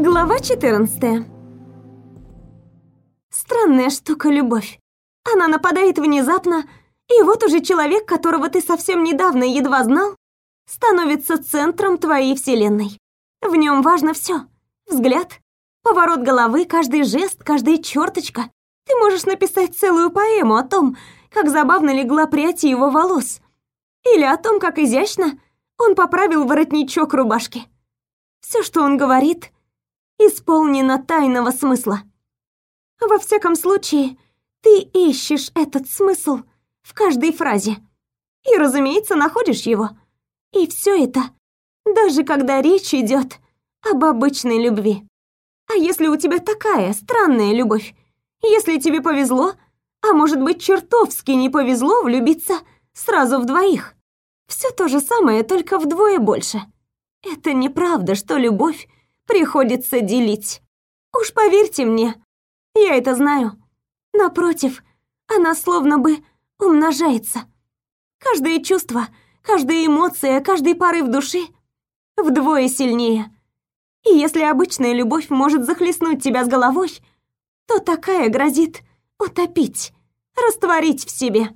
Глава 14. Странная штука любовь. Она нападает внезапно, и вот уже человек, которого ты совсем недавно едва знал, становится центром твоей вселенной. В нем важно все: Взгляд, поворот головы, каждый жест, каждая черточка. Ты можешь написать целую поэму о том, как забавно легла прядь его волос. Или о том, как изящно он поправил воротничок рубашки. Все, что он говорит, исполнено тайного смысла. Во всяком случае, ты ищешь этот смысл в каждой фразе. И, разумеется, находишь его. И все это, даже когда речь идет об обычной любви. А если у тебя такая странная любовь? Если тебе повезло, а может быть чертовски не повезло влюбиться сразу в двоих? Все то же самое, только вдвое больше. Это неправда, что любовь приходится делить. Уж поверьте мне, я это знаю. Напротив, она словно бы умножается. Каждое чувство, каждая эмоция, каждый порыв души вдвое сильнее. И если обычная любовь может захлестнуть тебя с головой, то такая грозит утопить, растворить в себе.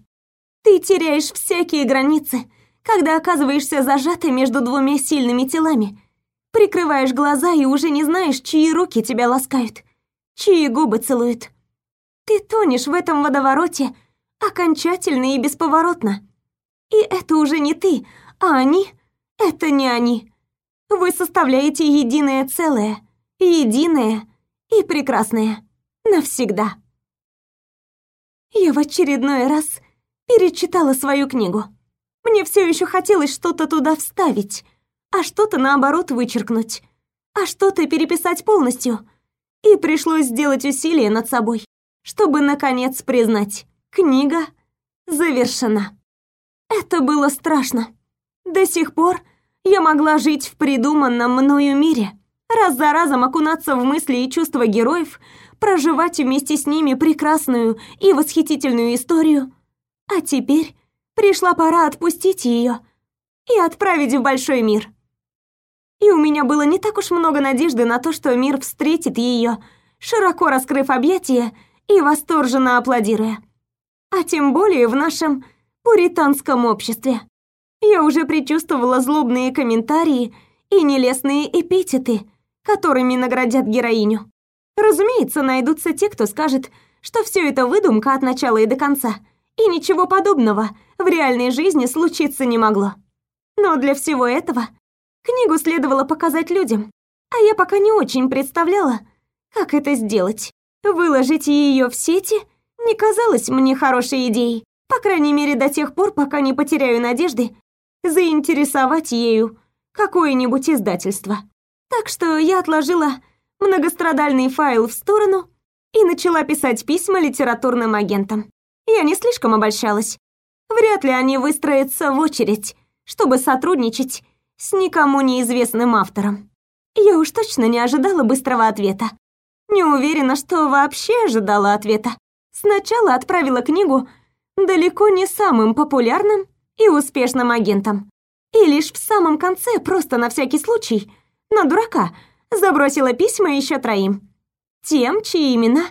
Ты теряешь всякие границы, когда оказываешься зажатой между двумя сильными телами. Прикрываешь глаза и уже не знаешь, чьи руки тебя ласкают, чьи губы целуют. Ты тонешь в этом водовороте окончательно и бесповоротно. И это уже не ты, а они — это не они. Вы составляете единое целое, единое и прекрасное навсегда. Я в очередной раз перечитала свою книгу. Мне все еще хотелось что-то туда вставить, а что-то наоборот вычеркнуть, а что-то переписать полностью. И пришлось сделать усилие над собой, чтобы наконец признать, книга завершена. Это было страшно. До сих пор я могла жить в придуманном мною мире, раз за разом окунаться в мысли и чувства героев, проживать вместе с ними прекрасную и восхитительную историю. А теперь пришла пора отпустить ее и отправить в большой мир. И у меня было не так уж много надежды на то, что мир встретит ее, широко раскрыв объятия и восторженно аплодируя. А тем более в нашем пуританском обществе. Я уже предчувствовала злобные комментарии и нелестные эпитеты, которыми наградят героиню. Разумеется, найдутся те, кто скажет, что все это выдумка от начала и до конца, и ничего подобного в реальной жизни случиться не могло. Но для всего этого книгу следовало показать людям, а я пока не очень представляла, как это сделать. Выложить ее в сети не казалось мне хорошей идеей, по крайней мере до тех пор, пока не потеряю надежды заинтересовать ею какое-нибудь издательство. Так что я отложила многострадальный файл в сторону и начала писать письма литературным агентам. Я не слишком обольщалась. Вряд ли они выстроятся в очередь, чтобы сотрудничать с никому неизвестным автором. Я уж точно не ожидала быстрого ответа. Не уверена, что вообще ожидала ответа. Сначала отправила книгу далеко не самым популярным и успешным агентом. И лишь в самом конце, просто на всякий случай, на дурака, забросила письма еще троим. Тем, чьи имена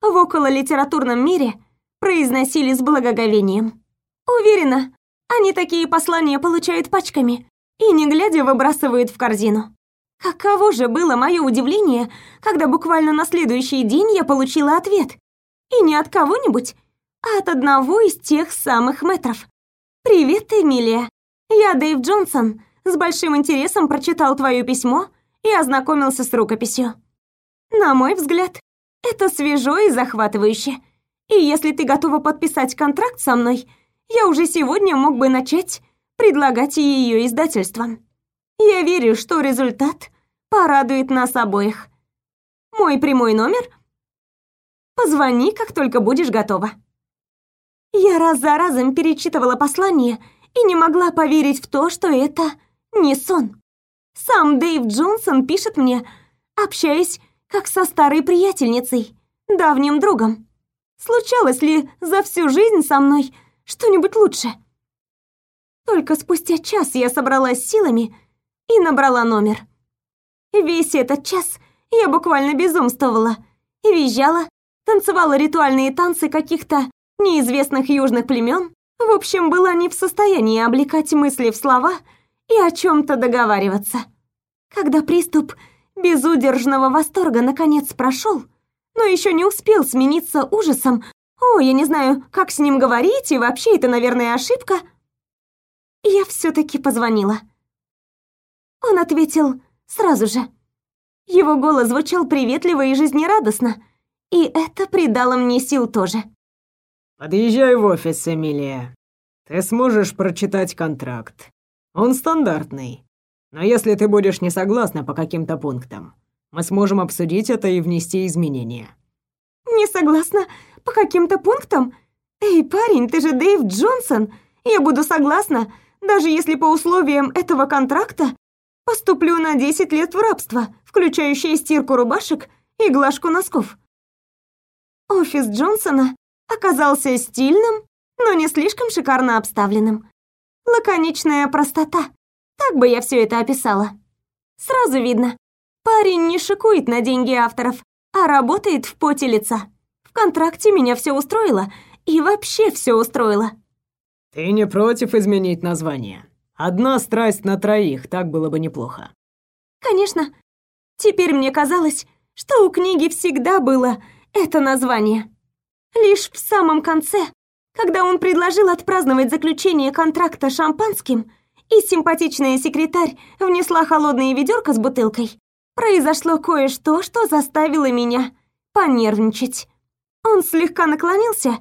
в окололитературном мире произносили с благоговением. Уверена, они такие послания получают пачками и, не глядя, выбрасывают в корзину. Каково же было мое удивление, когда буквально на следующий день я получила ответ. И не от кого-нибудь, а от одного из тех самых метров. «Привет, Эмилия. Я Дэйв Джонсон. С большим интересом прочитал твое письмо и ознакомился с рукописью. На мой взгляд, это свежо и захватывающе. И если ты готова подписать контракт со мной, я уже сегодня мог бы начать предлагать ее издательствам. Я верю, что результат порадует нас обоих. Мой прямой номер? Позвони, как только будешь готова. Я раз за разом перечитывала послание и не могла поверить в то, что это не сон. Сам Дэйв Джонсон пишет мне, общаясь как со старой приятельницей, давним другом. Случалось ли за всю жизнь со мной что-нибудь лучше? Только спустя час я собралась силами и набрала номер. Весь этот час Я буквально безумствовала. Визжала, танцевала ритуальные танцы каких-то неизвестных южных племен. В общем, была не в состоянии облекать мысли в слова и о чем то договариваться. Когда приступ безудержного восторга наконец прошел, но еще не успел смениться ужасом, о, я не знаю, как с ним говорить, и вообще это, наверное, ошибка, я все таки позвонила. Он ответил сразу же. Его голос звучал приветливо и жизнерадостно, и это придало мне сил тоже. «Подъезжай в офис, Эмилия. Ты сможешь прочитать контракт. Он стандартный. Но если ты будешь не согласна по каким-то пунктам, мы сможем обсудить это и внести изменения». «Не согласна по каким-то пунктам? Эй, парень, ты же Дэйв Джонсон. Я буду согласна, даже если по условиям этого контракта поступлю на 10 лет в рабство, включающее стирку рубашек и глажку носков. Офис Джонсона оказался стильным, но не слишком шикарно обставленным. Лаконичная простота. Так бы я все это описала. Сразу видно, парень не шикует на деньги авторов, а работает в поте лица. В контракте меня все устроило, и вообще все устроило. «Ты не против изменить название? Одна страсть на троих, так было бы неплохо». «Конечно. Теперь мне казалось, что у книги всегда было это название. Лишь в самом конце, когда он предложил отпраздновать заключение контракта шампанским, и симпатичная секретарь внесла холодное ведерко с бутылкой, произошло кое-что, что заставило меня понервничать. Он слегка наклонился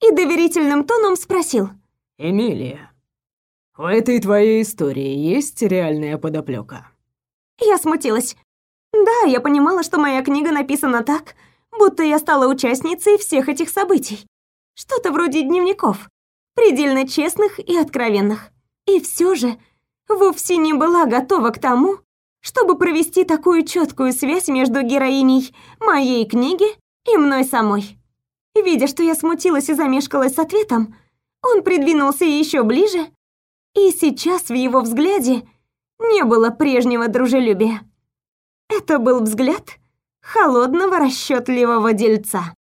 и доверительным тоном спросил — «Эмилия, у этой твоей истории есть реальная подоплека?» Я смутилась. Да, я понимала, что моя книга написана так, будто я стала участницей всех этих событий. Что-то вроде дневников, предельно честных и откровенных. И все же вовсе не была готова к тому, чтобы провести такую четкую связь между героиней моей книги и мной самой. Видя, что я смутилась и замешкалась с ответом, он придвинулся еще ближе, и сейчас в его взгляде не было прежнего дружелюбия. Это был взгляд холодного расчетливого дельца.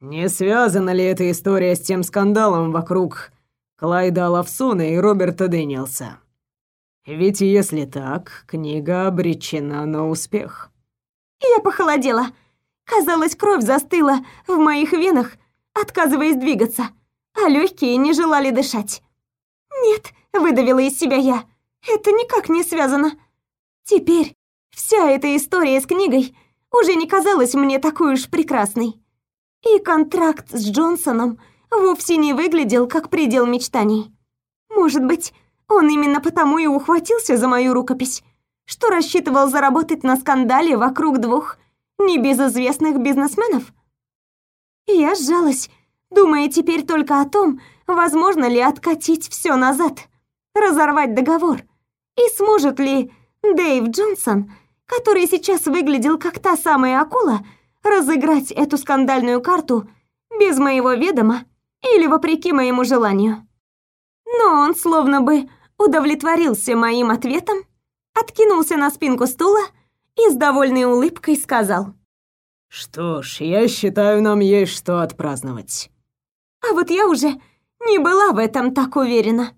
«Не связана ли эта история с тем скандалом вокруг Клайда Лавсона и Роберта Дэниелса? Ведь если так, книга обречена на успех». Я похолодела. Казалось, кровь застыла в моих венах, отказываясь двигаться а легкие не желали дышать. «Нет», — выдавила из себя я, — «это никак не связано». Теперь вся эта история с книгой уже не казалась мне такой уж прекрасной. И контракт с Джонсоном вовсе не выглядел как предел мечтаний. Может быть, он именно потому и ухватился за мою рукопись, что рассчитывал заработать на скандале вокруг двух небезызвестных бизнесменов? Я сжалась, думая теперь только о том, возможно ли откатить все назад, разорвать договор, и сможет ли Дэйв Джонсон, который сейчас выглядел как та самая акула, разыграть эту скандальную карту без моего ведома или вопреки моему желанию. Но он словно бы удовлетворился моим ответом, откинулся на спинку стула и с довольной улыбкой сказал. «Что ж, я считаю, нам есть что отпраздновать». А вот я уже не была в этом так уверена.